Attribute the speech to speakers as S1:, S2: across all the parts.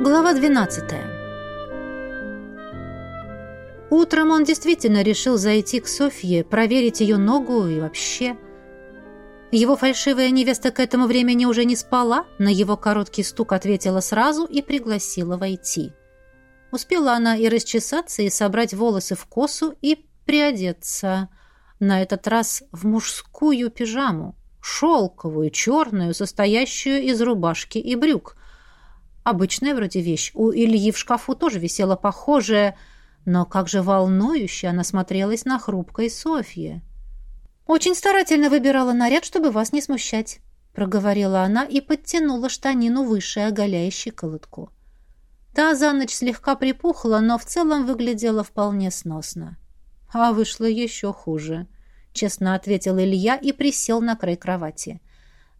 S1: Глава 12. Утром он действительно решил зайти к Софье, проверить ее ногу и вообще. Его фальшивая невеста к этому времени уже не спала, на его короткий стук ответила сразу и пригласила войти. Успела она и расчесаться, и собрать волосы в косу, и приодеться. На этот раз в мужскую пижаму, шелковую, черную, состоящую из рубашки и брюк – Обычная вроде вещь. У Ильи в шкафу тоже висела похожая, но как же волнующе она смотрелась на хрупкой Софье. «Очень старательно выбирала наряд, чтобы вас не смущать», — проговорила она и подтянула штанину выше, оголяя щиколотку. Та за ночь слегка припухла, но в целом выглядела вполне сносно. «А вышло еще хуже», — честно ответил Илья и присел на край кровати.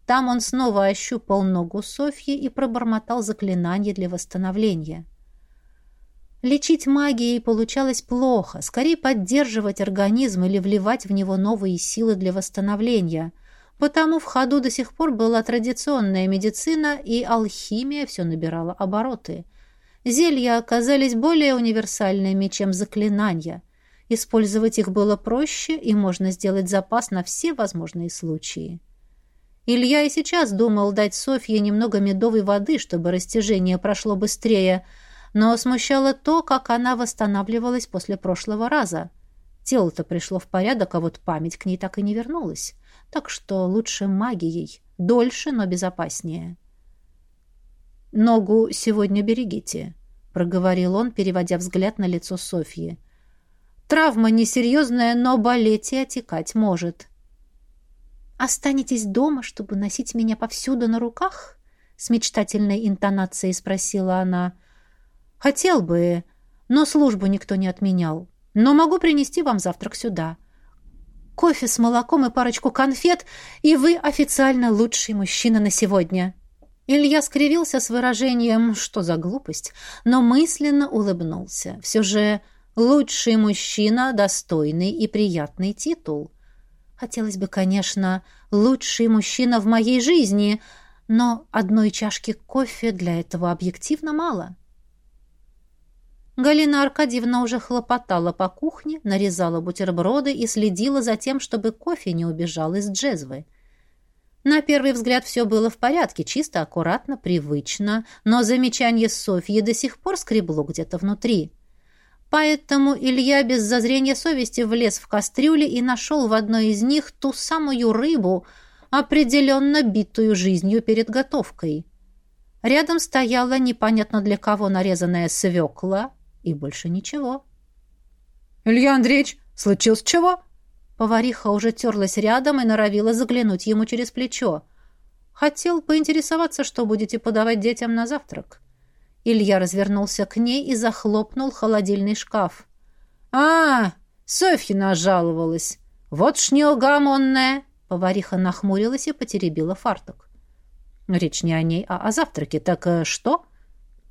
S1: Там он снова ощупал ногу Софьи и пробормотал заклинание для восстановления. Лечить магией получалось плохо, скорее поддерживать организм или вливать в него новые силы для восстановления. Потому в ходу до сих пор была традиционная медицина, и алхимия все набирала обороты. Зелья оказались более универсальными, чем заклинания. Использовать их было проще, и можно сделать запас на все возможные случаи. Илья и сейчас думал дать Софье немного медовой воды, чтобы растяжение прошло быстрее, но смущало то, как она восстанавливалась после прошлого раза. Тело-то пришло в порядок, а вот память к ней так и не вернулась. Так что лучше магией. Дольше, но безопаснее. «Ногу сегодня берегите», — проговорил он, переводя взгляд на лицо Софьи. «Травма несерьезная, но болеть и отекать может». «Останетесь дома, чтобы носить меня повсюду на руках?» С мечтательной интонацией спросила она. «Хотел бы, но службу никто не отменял. Но могу принести вам завтрак сюда. Кофе с молоком и парочку конфет, и вы официально лучший мужчина на сегодня». Илья скривился с выражением «что за глупость», но мысленно улыбнулся. Все же лучший мужчина — достойный и приятный титул. Хотелось бы, конечно, лучший мужчина в моей жизни, но одной чашки кофе для этого объективно мало. Галина Аркадьевна уже хлопотала по кухне, нарезала бутерброды и следила за тем, чтобы кофе не убежал из джезвы. На первый взгляд все было в порядке, чисто, аккуратно, привычно, но замечание Софьи до сих пор скребло где-то внутри. Поэтому Илья без зазрения совести влез в кастрюли и нашел в одной из них ту самую рыбу, определенно битую жизнью перед готовкой. Рядом стояла непонятно для кого нарезанная свекла и больше ничего. «Илья Андреевич, случилось чего?» Повариха уже терлась рядом и норовила заглянуть ему через плечо. «Хотел поинтересоваться, что будете подавать детям на завтрак». Илья развернулся к ней и захлопнул холодильный шкаф. «А, Софья жаловалась. Вот ж неугомонная!» Повариха нахмурилась и потеребила фартук. «Речь не о ней, а о завтраке. Так э, что?»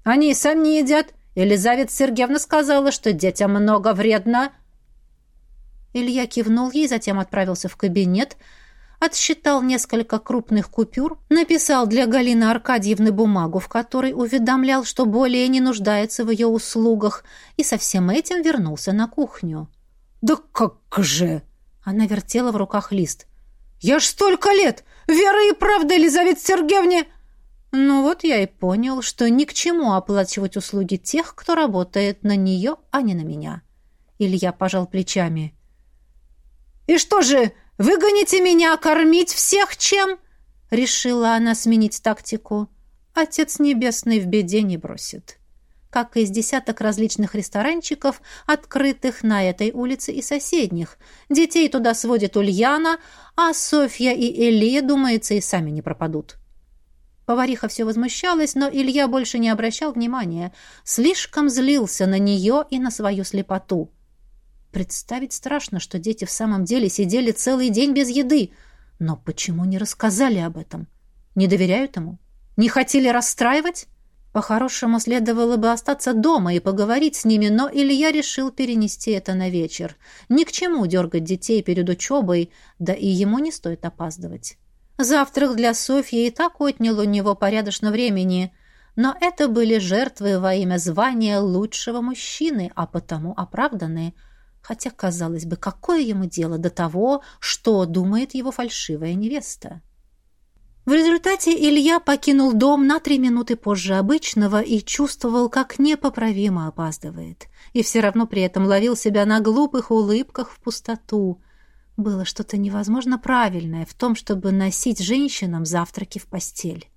S1: «Они сами не едят. Елизавета Сергеевна сказала, что детям много вредно». Илья кивнул ей, затем отправился в кабинет, отсчитал несколько крупных купюр, написал для Галины Аркадьевны бумагу, в которой уведомлял, что более не нуждается в ее услугах, и со всем этим вернулся на кухню. «Да как же!» Она вертела в руках лист. «Я ж столько лет! Вера и правда, Елизавета Сергеевне!» Ну вот я и понял, что ни к чему оплачивать услуги тех, кто работает на нее, а не на меня. Илья пожал плечами. «И что же, «Выгоните меня кормить всех чем?» Решила она сменить тактику. Отец Небесный в беде не бросит. Как и из десяток различных ресторанчиков, открытых на этой улице и соседних. Детей туда сводит Ульяна, а Софья и Элия, думается, и сами не пропадут. Повариха все возмущалась, но Илья больше не обращал внимания. Слишком злился на нее и на свою слепоту. Представить страшно, что дети в самом деле сидели целый день без еды. Но почему не рассказали об этом? Не доверяют ему? Не хотели расстраивать? По-хорошему, следовало бы остаться дома и поговорить с ними, но Илья решил перенести это на вечер. Ни к чему дергать детей перед учебой, да и ему не стоит опаздывать. Завтрак для Софьи и так отнял у него порядочно времени. но это были жертвы во имя звания лучшего мужчины, а потому оправданные. Хотя, казалось бы, какое ему дело до того, что думает его фальшивая невеста? В результате Илья покинул дом на три минуты позже обычного и чувствовал, как непоправимо опаздывает. И все равно при этом ловил себя на глупых улыбках в пустоту. Было что-то невозможно правильное в том, чтобы носить женщинам завтраки в постель.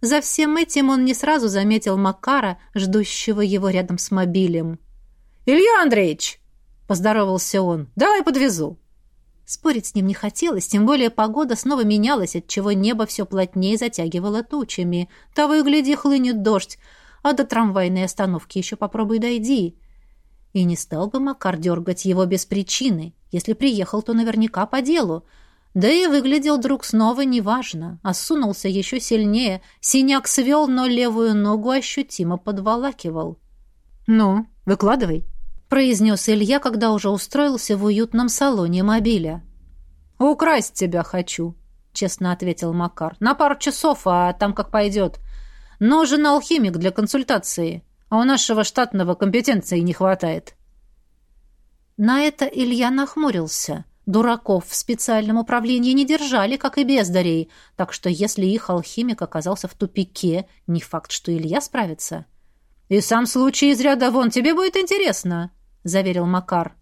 S1: За всем этим он не сразу заметил Макара, ждущего его рядом с мобилем. «Илья Андреевич!» — поздоровался он. «Давай подвезу». Спорить с ним не хотелось, тем более погода снова менялась, отчего небо все плотнее затягивало тучами. Того и гляди, хлынет дождь, а до трамвайной остановки еще попробуй дойди. И не стал бы Макар дергать его без причины. Если приехал, то наверняка по делу. Да и выглядел друг снова неважно. Осунулся еще сильнее. Синяк свел, но левую ногу ощутимо подволакивал. «Ну, выкладывай», — произнес Илья, когда уже устроился в уютном салоне мобиля. «Украсть тебя хочу», — честно ответил Макар. «На пару часов, а там как пойдет. Нужен алхимик для консультации, а у нашего штатного компетенции не хватает». На это Илья нахмурился — Дураков в специальном управлении не держали, как и бездарей, так что если их алхимик оказался в тупике, не факт, что Илья справится. «И сам случай из ряда вон тебе будет интересно», — заверил Макар.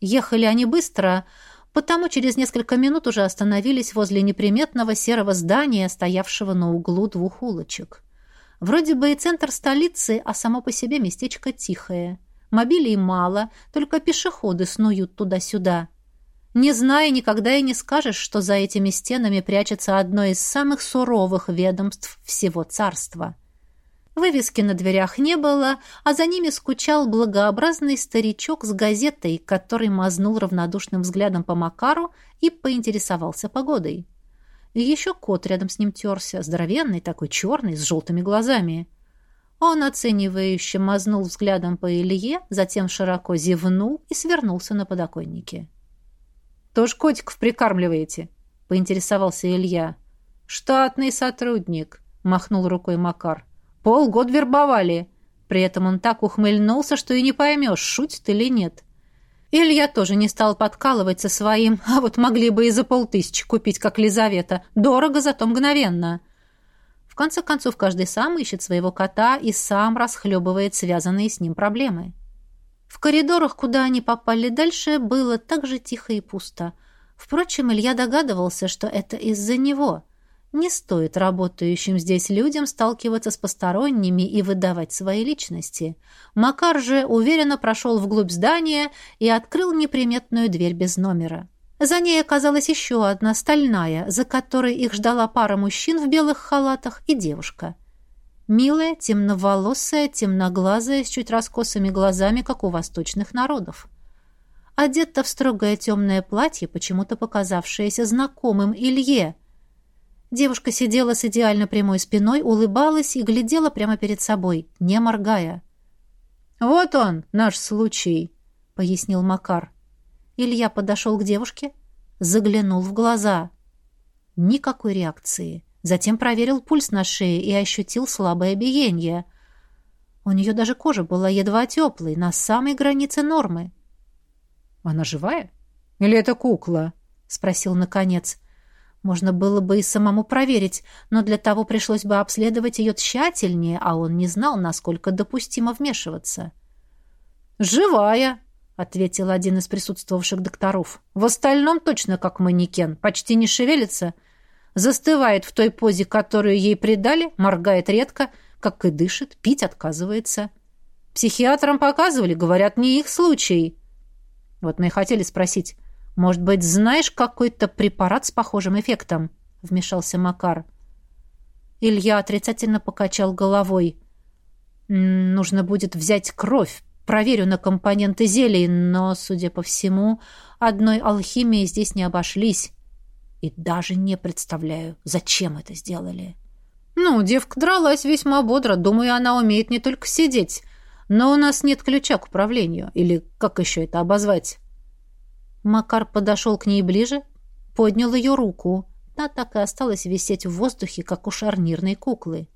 S1: Ехали они быстро, потому через несколько минут уже остановились возле неприметного серого здания, стоявшего на углу двух улочек. Вроде бы и центр столицы, а само по себе местечко тихое. Мобилей мало, только пешеходы снуют туда-сюда. Не зная, никогда и не скажешь, что за этими стенами прячется одно из самых суровых ведомств всего царства. Вывески на дверях не было, а за ними скучал благообразный старичок с газетой, который мазнул равнодушным взглядом по Макару и поинтересовался погодой. И еще кот рядом с ним терся, здоровенный такой, черный, с желтыми глазами. Он оценивающе мазнул взглядом по Илье, затем широко зевнул и свернулся на подоконнике. Тоже котиков прикармливаете?» — поинтересовался Илья. «Штатный сотрудник», — махнул рукой Макар. «Полгода вербовали». При этом он так ухмыльнулся, что и не поймешь, шутит или нет. Илья тоже не стал подкалывать со своим, а вот могли бы и за полтысячи купить, как Лизавета. Дорого, зато мгновенно. В конце концов, каждый сам ищет своего кота и сам расхлебывает связанные с ним проблемы. В коридорах, куда они попали дальше, было так же тихо и пусто. Впрочем, Илья догадывался, что это из-за него. Не стоит работающим здесь людям сталкиваться с посторонними и выдавать свои личности. Макар же уверенно прошел вглубь здания и открыл неприметную дверь без номера. За ней оказалась еще одна, стальная, за которой их ждала пара мужчин в белых халатах и девушка. Милая, темноволосая, темноглазая, с чуть раскосыми глазами, как у восточных народов. Одета в строгое темное платье, почему-то показавшееся знакомым Илье. Девушка сидела с идеально прямой спиной, улыбалась и глядела прямо перед собой, не моргая. «Вот он, наш случай», — пояснил Макар. Илья подошел к девушке, заглянул в глаза. Никакой реакции. Затем проверил пульс на шее и ощутил слабое биение. У нее даже кожа была едва теплой, на самой границе нормы. «Она живая? Или это кукла?» — спросил наконец. Можно было бы и самому проверить, но для того пришлось бы обследовать ее тщательнее, а он не знал, насколько допустимо вмешиваться. «Живая!» — ответил один из присутствовавших докторов. «В остальном точно как манекен, почти не шевелится, застывает в той позе, которую ей придали, моргает редко, как и дышит, пить отказывается. Психиатрам показывали, говорят, не их случай. Вот мы и хотели спросить, может быть, знаешь какой-то препарат с похожим эффектом? Вмешался Макар. Илья отрицательно покачал головой. Нужно будет взять кровь, проверю на компоненты зелий, но, судя по всему, одной алхимией здесь не обошлись. И даже не представляю, зачем это сделали. Ну, девка дралась весьма бодро. Думаю, она умеет не только сидеть. Но у нас нет ключа к управлению. Или как еще это обозвать? Макар подошел к ней ближе, поднял ее руку. Та так и осталась висеть в воздухе, как у шарнирной куклы.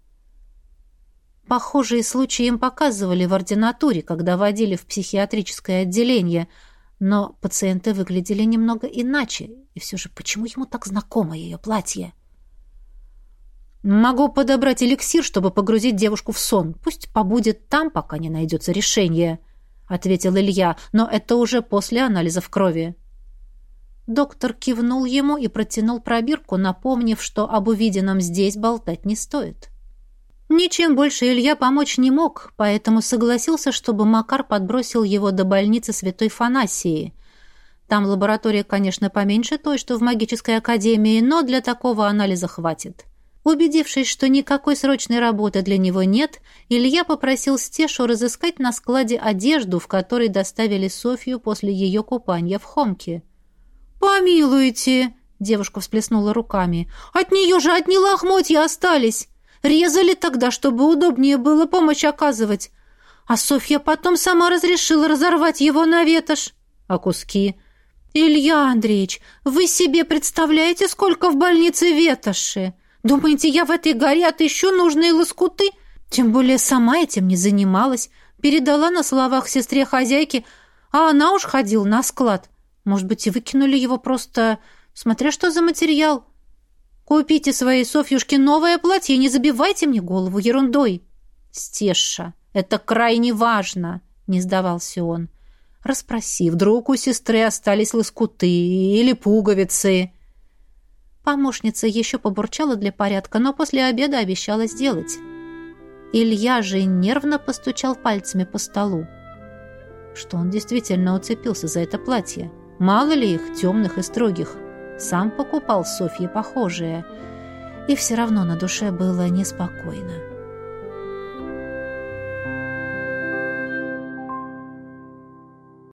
S1: Похожие случаи им показывали в ординатуре, когда водили в психиатрическое отделение, но пациенты выглядели немного иначе. И все же, почему ему так знакомо ее платье? «Могу подобрать эликсир, чтобы погрузить девушку в сон. Пусть побудет там, пока не найдется решение», — ответил Илья, «но это уже после анализов крови». Доктор кивнул ему и протянул пробирку, напомнив, что об увиденном здесь болтать не стоит. Ничем больше Илья помочь не мог, поэтому согласился, чтобы Макар подбросил его до больницы Святой Фанасии. Там лаборатория, конечно, поменьше той, что в магической академии, но для такого анализа хватит. Убедившись, что никакой срочной работы для него нет, Илья попросил Стешу разыскать на складе одежду, в которой доставили Софью после ее купания в Хомке. «Помилуйте!» — девушка всплеснула руками. «От нее же одни лохмотья остались! Резали тогда, чтобы удобнее было помощь оказывать. А Софья потом сама разрешила разорвать его на ветошь. А куски? Илья Андреевич, вы себе представляете, сколько в больнице ветоши? Думаете, я в этой горе отыщу нужные лоскуты? Тем более сама этим не занималась. Передала на словах сестре хозяйки, а она уж ходила на склад. Может быть, и выкинули его просто, смотря что за материал. Купите своей Софьюшке новое платье не забивайте мне голову ерундой. Стеша, это крайне важно, не сдавался он. Распроси, вдруг у сестры остались лоскуты или пуговицы. Помощница еще побурчала для порядка, но после обеда обещала сделать. Илья же нервно постучал пальцами по столу. Что он действительно уцепился за это платье? Мало ли их, темных и строгих. Сам покупал Софье похожее. И все равно на душе было неспокойно.